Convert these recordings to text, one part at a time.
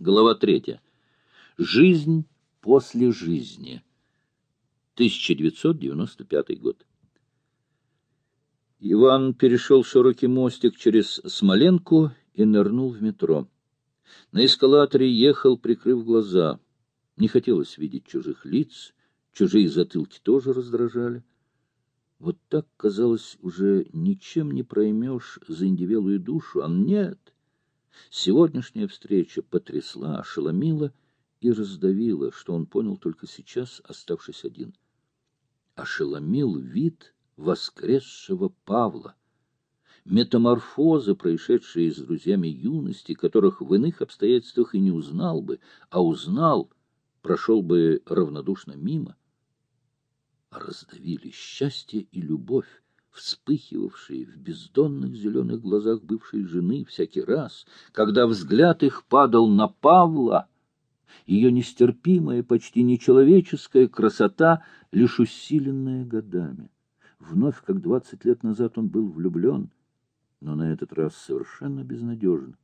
Глава третья. Жизнь после жизни. 1995 год. Иван перешел широкий мостик через Смоленку и нырнул в метро. На эскалаторе ехал, прикрыв глаза. Не хотелось видеть чужих лиц, чужие затылки тоже раздражали. Вот так, казалось, уже ничем не проймешь заиндивелую душу, а нет — Сегодняшняя встреча потрясла, ошеломила и раздавила, что он понял только сейчас, оставшись один. Ошеломил вид воскресшего Павла. Метаморфозы, происшедшие с друзьями юности, которых в иных обстоятельствах и не узнал бы, а узнал, прошел бы равнодушно мимо. Раздавили счастье и любовь, вспыхивавшие в бездонных зеленых глазах бывшей жены всякий раз, когда взгляд их падал на Павла, ее нестерпимая, почти нечеловеческая красота, лишь усиленная годами. Вновь, как двадцать лет назад, он был влюблен, но на этот раз совершенно безнадежно.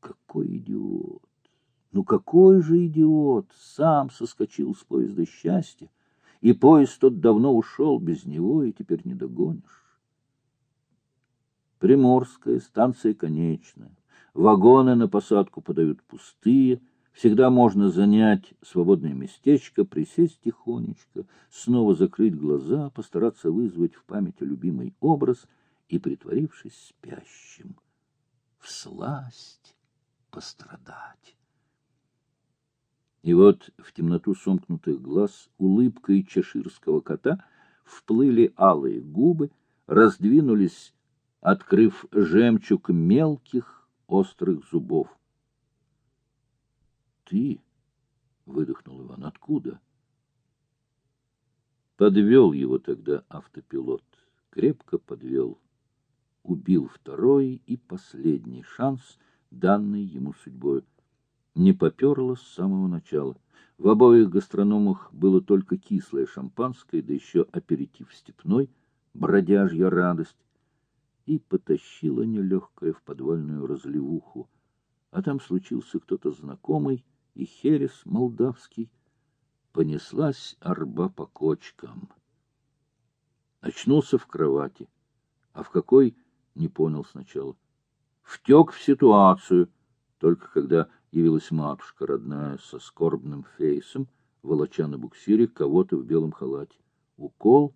Какой идиот! Ну какой же идиот! Сам соскочил с поезда счастья, и поезд тот давно ушел без него, и теперь не догонишь. Приморская, станция конечная. Вагоны на посадку подают пустые. Всегда можно занять свободное местечко, присесть тихонечко, снова закрыть глаза, постараться вызвать в памяти любимый образ и, притворившись спящим, всласть пострадать. И вот в темноту сомкнутых глаз улыбкой чеширского кота вплыли алые губы, раздвинулись, открыв жемчуг мелких острых зубов. — Ты? — выдохнул Иван. — Откуда? Подвел его тогда автопилот. Крепко подвел. Убил второй и последний шанс, данный ему судьбой не поперло с самого начала. В обоих гастрономах было только кислое шампанское, да еще аперитив степной, бродяжья радость, и потащила нелегкая в подвальную разливуху. А там случился кто-то знакомый, и херес молдавский. Понеслась арба по кочкам. Очнулся в кровати. А в какой — не понял сначала. Втек в ситуацию, только когда явилась матушка родная со скорбным фейсом, волоча на буксире кого-то в белом халате. Укол,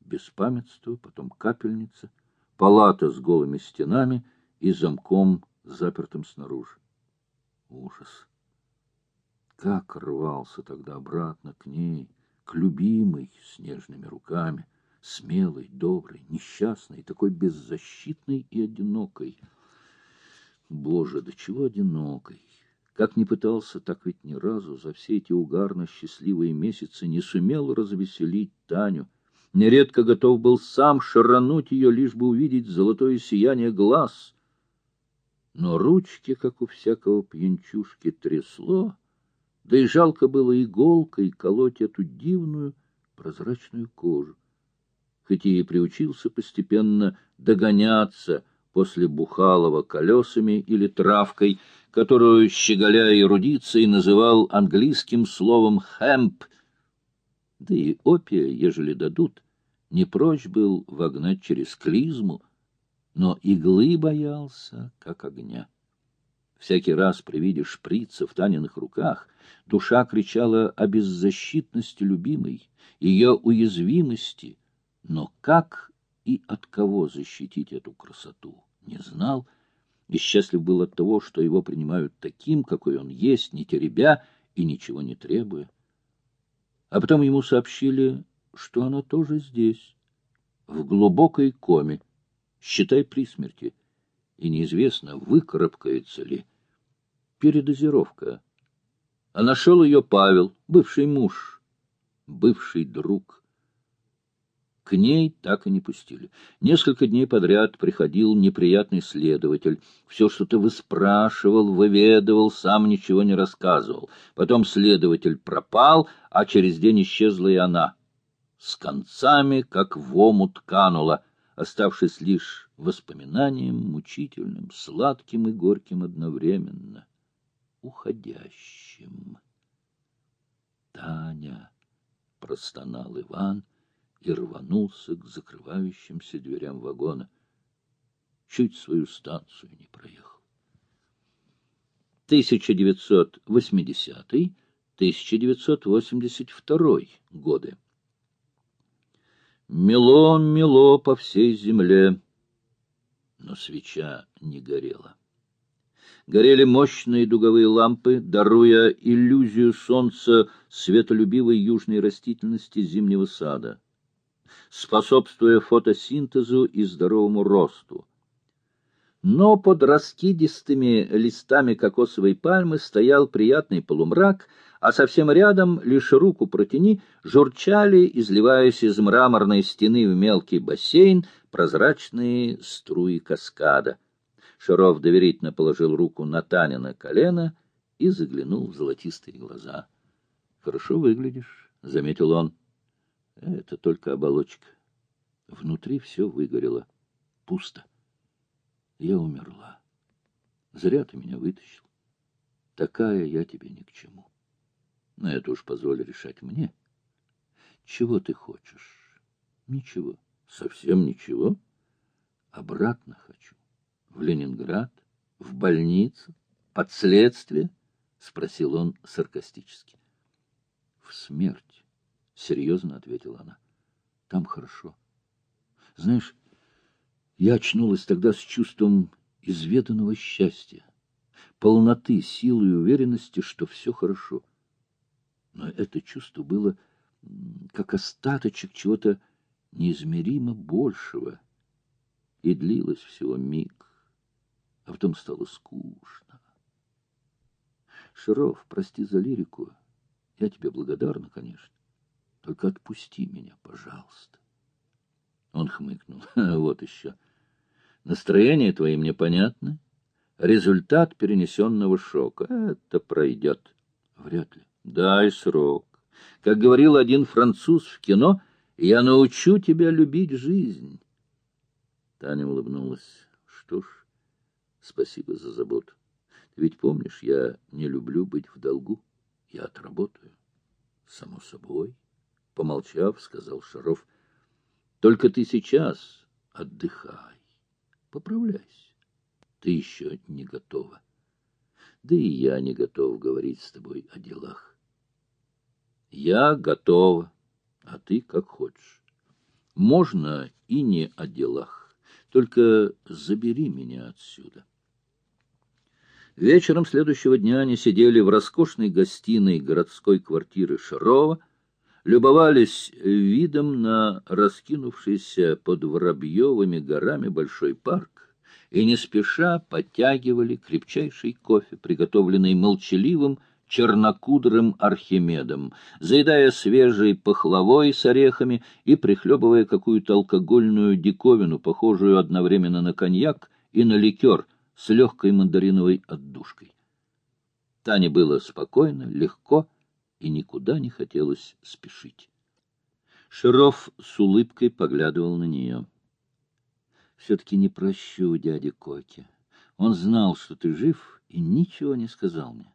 беспамятство, потом капельница, палата с голыми стенами и замком, запертым снаружи. Ужас! Как рвался тогда обратно к ней, к любимой с нежными руками, смелой, доброй, несчастной, такой беззащитной и одинокой. Боже, до чего одинокой! Как ни пытался, так ведь ни разу за все эти угарно-счастливые месяцы не сумел развеселить Таню. Нередко готов был сам шарануть ее, лишь бы увидеть золотое сияние глаз. Но ручки, как у всякого пьянчушки, трясло, да и жалко было иголкой колоть эту дивную прозрачную кожу. Хоть и приучился постепенно догоняться после Бухалова колесами или травкой, которую, щеголяя эрудицией, называл английским словом «хэмп». Да и опия, ежели дадут, не прочь был вогнать через клизму, но иглы боялся, как огня. Всякий раз при виде шприца в Таниных руках душа кричала о беззащитности любимой, ее уязвимости, но как и от кого защитить эту красоту, не знал, и счастлив был от того, что его принимают таким, какой он есть, не теребя и ничего не требуя. А потом ему сообщили, что она тоже здесь, в глубокой коме, считай при смерти, и неизвестно, выкарабкается ли. Передозировка. А нашел ее Павел, бывший муж, бывший друг — к ней так и не пустили. Несколько дней подряд приходил неприятный следователь. Все что-то выспрашивал, выведывал, сам ничего не рассказывал. Потом следователь пропал, а через день исчезла и она. С концами, как в омут канула, оставшись лишь воспоминанием мучительным, сладким и горьким одновременно. уходящим. Таня, простонал Иван и рванулся к закрывающимся дверям вагона. Чуть свою станцию не проехал. 1980-1982 годы. Мело, мело по всей земле, но свеча не горела. Горели мощные дуговые лампы, даруя иллюзию солнца светолюбивой южной растительности зимнего сада, способствуя фотосинтезу и здоровому росту. Но под раскидистыми листами кокосовой пальмы стоял приятный полумрак, а совсем рядом, лишь руку протяни, журчали, изливаясь из мраморной стены в мелкий бассейн, прозрачные струи каскада. Шаров доверительно положил руку на Танина колено и заглянул в золотистые глаза. — Хорошо выглядишь, — заметил он. — Это только оболочка. Внутри все выгорело. Пусто. Я умерла. Зря ты меня вытащил. Такая я тебе ни к чему. Но это уж позволь решать мне. Чего ты хочешь? Ничего. Совсем ничего. Обратно хочу. В Ленинград? В больницу? Под следствие? Спросил он саркастически. В смерть. Серьезно ответила она. Там хорошо. Знаешь, я очнулась тогда с чувством изведанного счастья, полноты, силы и уверенности, что все хорошо. Но это чувство было как остаточек чего-то неизмеримо большего, и длилось всего миг, а потом стало скучно. Широв, прости за лирику, я тебе благодарна, конечно, только отпусти меня, пожалуйста. Он хмыкнул. Вот еще. Настроение твои мне понятны. Результат перенесенного шока. Это пройдет. Вряд ли. Дай срок. Как говорил один француз в кино, я научу тебя любить жизнь. Таня улыбнулась. Что ж, спасибо за заботу. Ты ведь помнишь, я не люблю быть в долгу. Я отработаю. Само собой. Помолчав, сказал Шаров. Только ты сейчас отдыхай, поправляйся. Ты еще не готова. Да и я не готов говорить с тобой о делах. Я готова, а ты как хочешь. Можно и не о делах, только забери меня отсюда. Вечером следующего дня они сидели в роскошной гостиной городской квартиры Шарова, любовались видом на раскинувшийся под Воробьевыми горами большой парк и не спеша подтягивали крепчайший кофе, приготовленный молчаливым чернокудрым Архимедом, заедая свежей пахлавой с орехами и прихлебывая какую-то алкогольную диковину, похожую одновременно на коньяк и на ликер с легкой мандариновой отдушкой. Тане было спокойно, легко, и никуда не хотелось спешить. Широв с улыбкой поглядывал на нее. — Все-таки не прощу дяде Коке. Он знал, что ты жив, и ничего не сказал мне.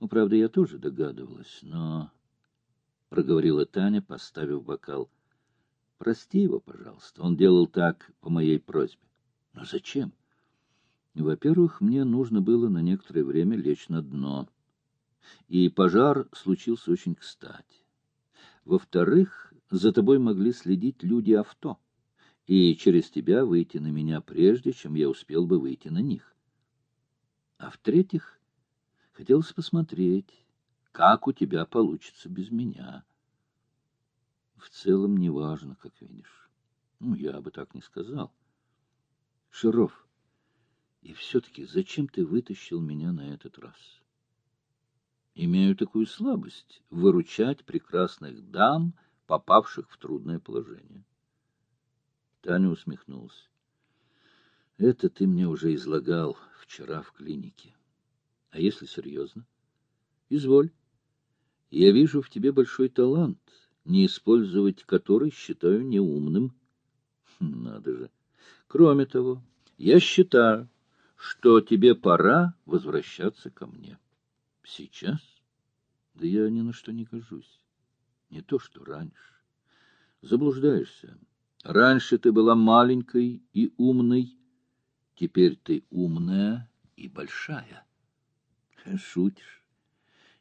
Ну, правда, я тоже догадывалась, но... — проговорила Таня, поставив бокал. — Прости его, пожалуйста. Он делал так по моей просьбе. — Но зачем? — Во-первых, мне нужно было на некоторое время лечь на дно и пожар случился очень кстати. Во-вторых, за тобой могли следить люди авто, и через тебя выйти на меня прежде, чем я успел бы выйти на них. А в-третьих, хотелось посмотреть, как у тебя получится без меня. В целом неважно, как видишь. Ну, я бы так не сказал. Широв, и все-таки зачем ты вытащил меня на этот раз? Имею такую слабость — выручать прекрасных дам, попавших в трудное положение. Таня усмехнулась. — Это ты мне уже излагал вчера в клинике. А если серьезно? — Изволь. Я вижу в тебе большой талант, не использовать который считаю неумным. Надо же. Кроме того, я считаю, что тебе пора возвращаться ко мне. Сейчас? Да я ни на что не гожусь. Не то, что раньше. Заблуждаешься. Раньше ты была маленькой и умной, теперь ты умная и большая. Шутишь.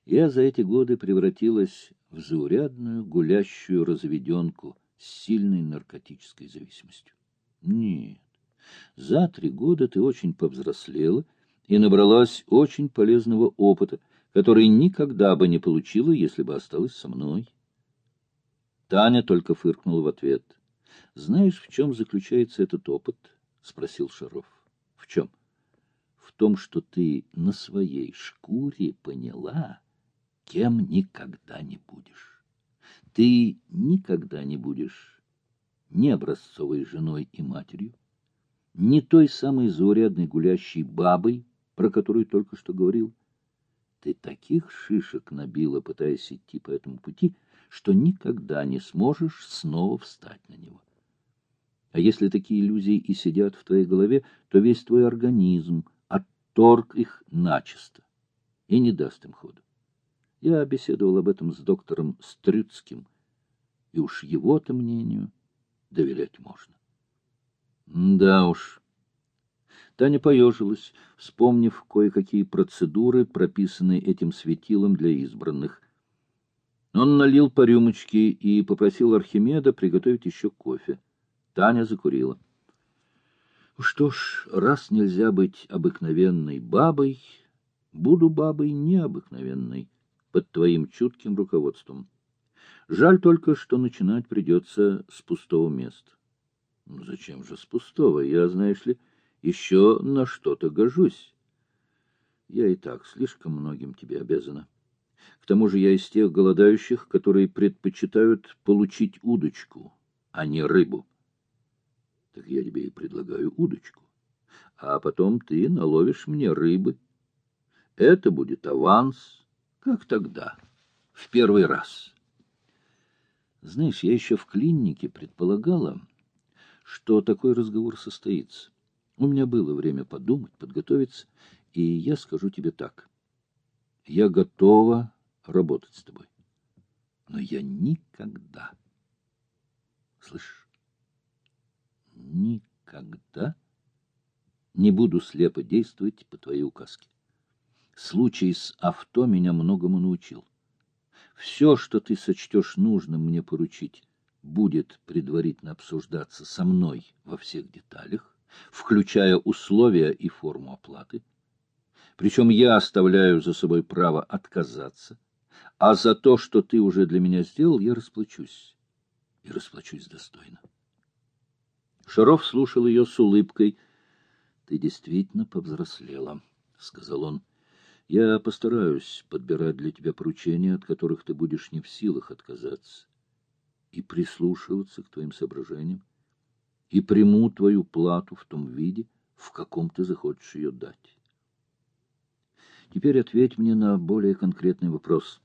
Я за эти годы превратилась в заурядную гулящую разведенку с сильной наркотической зависимостью. Нет, за три года ты очень повзрослела и набралась очень полезного опыта, который никогда бы не получила, если бы осталась со мной. Таня только фыркнула в ответ. — Знаешь, в чем заключается этот опыт? — спросил Шаров. — В чем? — В том, что ты на своей шкуре поняла, кем никогда не будешь. Ты никогда не будешь ни образцовой женой и матерью, ни той самой заурядной гулящей бабой, про которую только что говорил. Ты таких шишек набила, пытаясь идти по этому пути, что никогда не сможешь снова встать на него. А если такие иллюзии и сидят в твоей голове, то весь твой организм отторг их начисто и не даст им ходу. Я беседовал об этом с доктором Стрюцким, и уж его-то мнению доверять можно. Да уж. Таня поежилась, вспомнив кое-какие процедуры, прописанные этим светилом для избранных. Он налил по рюмочке и попросил Архимеда приготовить еще кофе. Таня закурила. Что ж, раз нельзя быть обыкновенной бабой, буду бабой необыкновенной, под твоим чутким руководством. Жаль только, что начинать придется с пустого места. Ну, зачем же с пустого? Я, знаешь ли, еще на что-то гожусь. Я и так слишком многим тебе обязана. К тому же я из тех голодающих, которые предпочитают получить удочку, а не рыбу. Так я тебе и предлагаю удочку. А потом ты наловишь мне рыбы. Это будет аванс, как тогда, в первый раз. Знаешь, я еще в клинике предполагала, что такой разговор состоится. У меня было время подумать, подготовиться, и я скажу тебе так. Я готова работать с тобой. Но я никогда, слышишь, никогда не буду слепо действовать по твоей указке. Случай с авто меня многому научил. Все, что ты сочтешь нужным мне поручить, будет предварительно обсуждаться со мной во всех деталях, включая условия и форму оплаты. Причем я оставляю за собой право отказаться, а за то, что ты уже для меня сделал, я расплачусь. И расплачусь достойно. Шаров слушал ее с улыбкой. — Ты действительно повзрослела, — сказал он. — Я постараюсь подбирать для тебя поручения, от которых ты будешь не в силах отказаться и прислушиваться к твоим соображениям, и приму твою плату в том виде, в каком ты захочешь ее дать. Теперь ответь мне на более конкретный вопрос.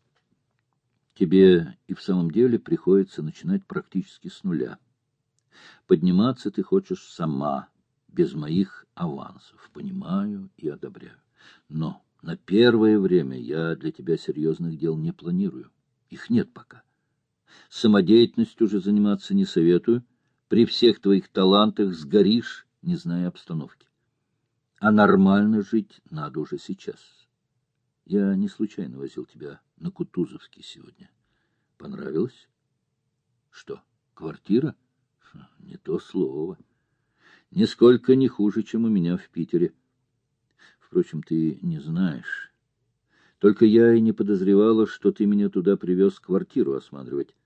Тебе и в самом деле приходится начинать практически с нуля. Подниматься ты хочешь сама, без моих авансов, понимаю и одобряю. Но на первое время я для тебя серьезных дел не планирую. Их нет пока. Самодеятельностью уже заниматься не советую. При всех твоих талантах сгоришь, не зная обстановки. А нормально жить надо уже сейчас. Я не случайно возил тебя на Кутузовский сегодня. Понравилось? Что, квартира? Не то слово. Нисколько не хуже, чем у меня в Питере. Впрочем, ты не знаешь. Только я и не подозревала, что ты меня туда привез квартиру осматривать.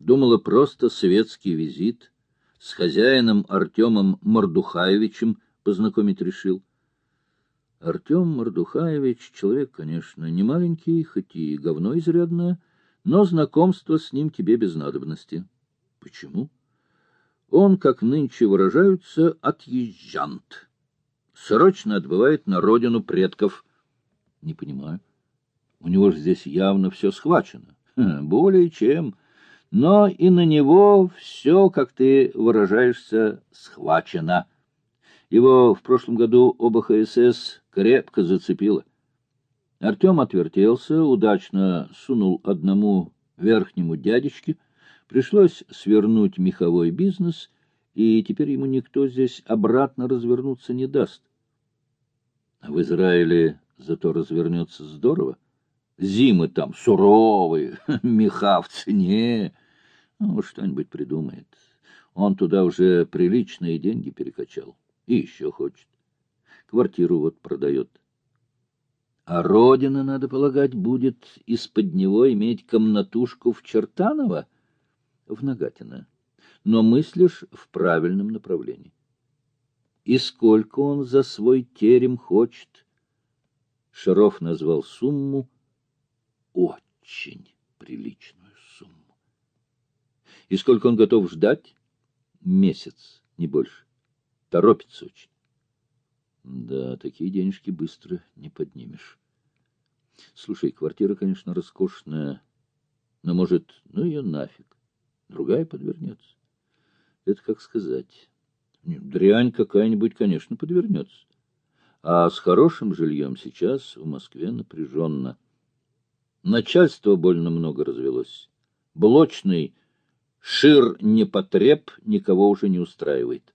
Думала, просто светский визит. С хозяином Артемом Мордухаевичем познакомить решил. Артем Мордухаевич человек, конечно, не маленький, хоть и говно изрядное, но знакомство с ним тебе без надобности. Почему? Он, как нынче выражаются, отъезжант. Срочно отбывает на родину предков. Не понимаю. У него же здесь явно все схвачено. Более чем но и на него все, как ты выражаешься, схвачено. Его в прошлом году ОБХСС крепко зацепило. Артем отвертелся, удачно сунул одному верхнему дядечке, пришлось свернуть меховой бизнес, и теперь ему никто здесь обратно развернуться не даст. В Израиле зато развернется здорово. Зимы там суровые, меха в цене. Ну, что-нибудь придумает. Он туда уже приличные деньги перекачал. И еще хочет. Квартиру вот продает. А родина, надо полагать, будет из-под него иметь комнатушку в Чертаново, в Нагатино. Но мыслишь в правильном направлении. И сколько он за свой терем хочет? Шаров назвал сумму очень приличную сумму. И сколько он готов ждать? Месяц, не больше. Торопится очень. Да, такие денежки быстро не поднимешь. Слушай, квартира, конечно, роскошная, но, может, ну ее нафиг. Другая подвернется. Это как сказать. Дрянь какая-нибудь, конечно, подвернется. А с хорошим жильем сейчас в Москве напряженно. Начальство больно много развелось. Блочный шир непотреб никого уже не устраивает.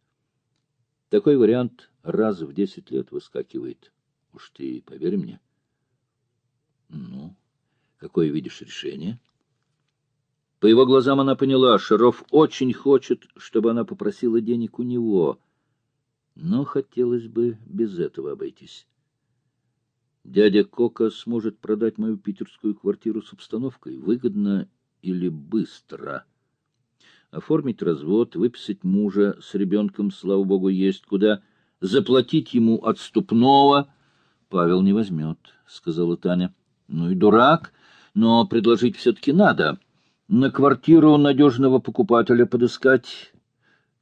Такой вариант раз в десять лет выскакивает. Уж ты поверь мне. Ну, какое видишь решение? По его глазам она поняла, Шаров очень хочет, чтобы она попросила денег у него. Но хотелось бы без этого обойтись. Дядя Кока сможет продать мою питерскую квартиру с обстановкой. Выгодно или быстро? Оформить развод, выписать мужа с ребенком, слава богу, есть куда — заплатить ему отступного Павел не возьмет, — сказала Таня. — Ну и дурак, но предложить все-таки надо. На квартиру надежного покупателя подыскать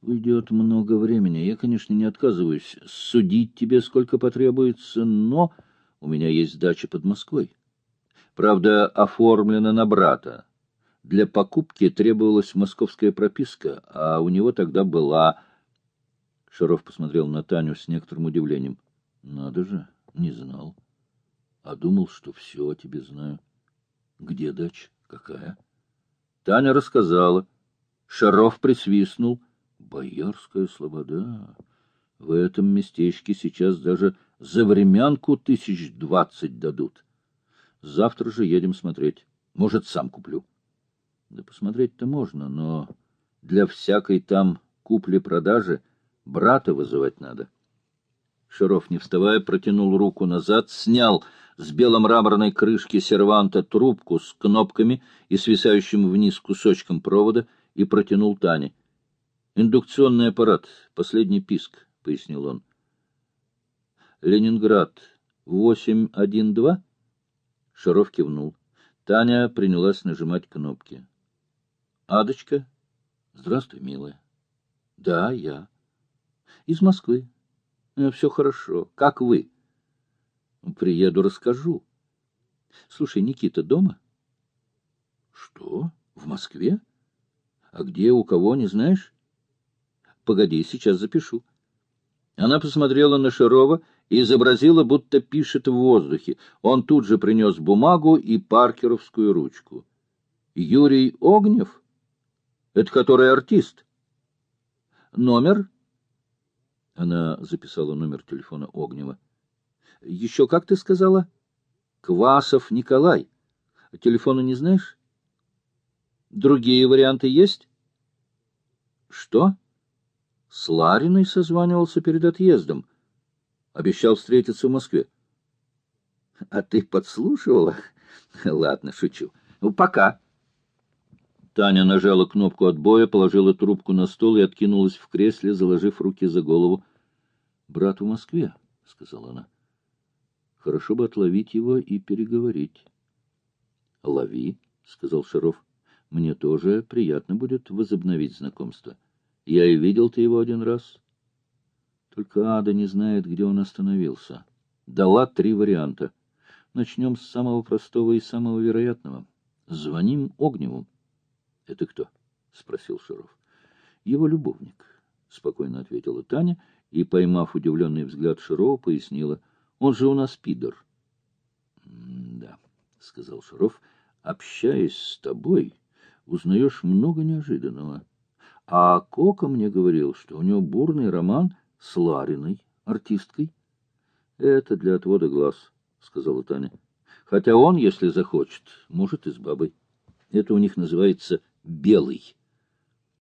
уйдет много времени. Я, конечно, не отказываюсь судить тебе, сколько потребуется, но у меня есть дача под Москвой. Правда, оформлена на брата. Для покупки требовалась московская прописка, а у него тогда была Шаров посмотрел на Таню с некоторым удивлением. — Надо же, не знал. А думал, что все о тебе знаю. — Где дача? Какая? Таня рассказала. Шаров присвистнул. — Боярская слобода. В этом местечке сейчас даже за времянку тысяч двадцать дадут. Завтра же едем смотреть. Может, сам куплю. Да посмотреть-то можно, но для всякой там купли-продажи Брата вызывать надо. Шаров, не вставая, протянул руку назад, снял с беломраморной крышки серванта трубку с кнопками и свисающим вниз кусочком провода и протянул Тане. «Индукционный аппарат, последний писк», — пояснил он. «Ленинград, 812?» Шаров кивнул. Таня принялась нажимать кнопки. «Адочка?» «Здравствуй, милая». «Да, я». Из Москвы. Э, Все хорошо. Как вы? Приеду, расскажу. Слушай, Никита дома? Что? В Москве? А где, у кого, не знаешь? Погоди, сейчас запишу. Она посмотрела на Шарова и изобразила, будто пишет в воздухе. Он тут же принес бумагу и паркеровскую ручку. Юрий Огнев? Это который артист? Номер она записала номер телефона Огнева. — Еще как ты сказала? — Квасов Николай. Телефона не знаешь? — Другие варианты есть? — Что? — С Лариной созванивался перед отъездом. Обещал встретиться в Москве. — А ты подслушивала? — Ладно, шучу. Ну, — Пока. Таня нажала кнопку отбоя, положила трубку на стол и откинулась в кресле, заложив руки за голову. — Брат в Москве, — сказала она. — Хорошо бы отловить его и переговорить. — Лови, — сказал Шаров. — Мне тоже приятно будет возобновить знакомство. Я и видел ты его один раз. Только Ада не знает, где он остановился. Дала три варианта. Начнем с самого простого и самого вероятного. Звоним Огневу. — Это кто? — спросил Шаров. — Его любовник, — спокойно ответила Таня и, поймав удивленный взгляд Шарова, пояснила. — Он же у нас пидор. —— сказал Шаров, — общаясь с тобой, узнаешь много неожиданного. А Кока мне говорил, что у него бурный роман с Лариной, артисткой. — Это для отвода глаз, — сказала Таня. — Хотя он, если захочет, может и с бабой. Это у них называется «белый».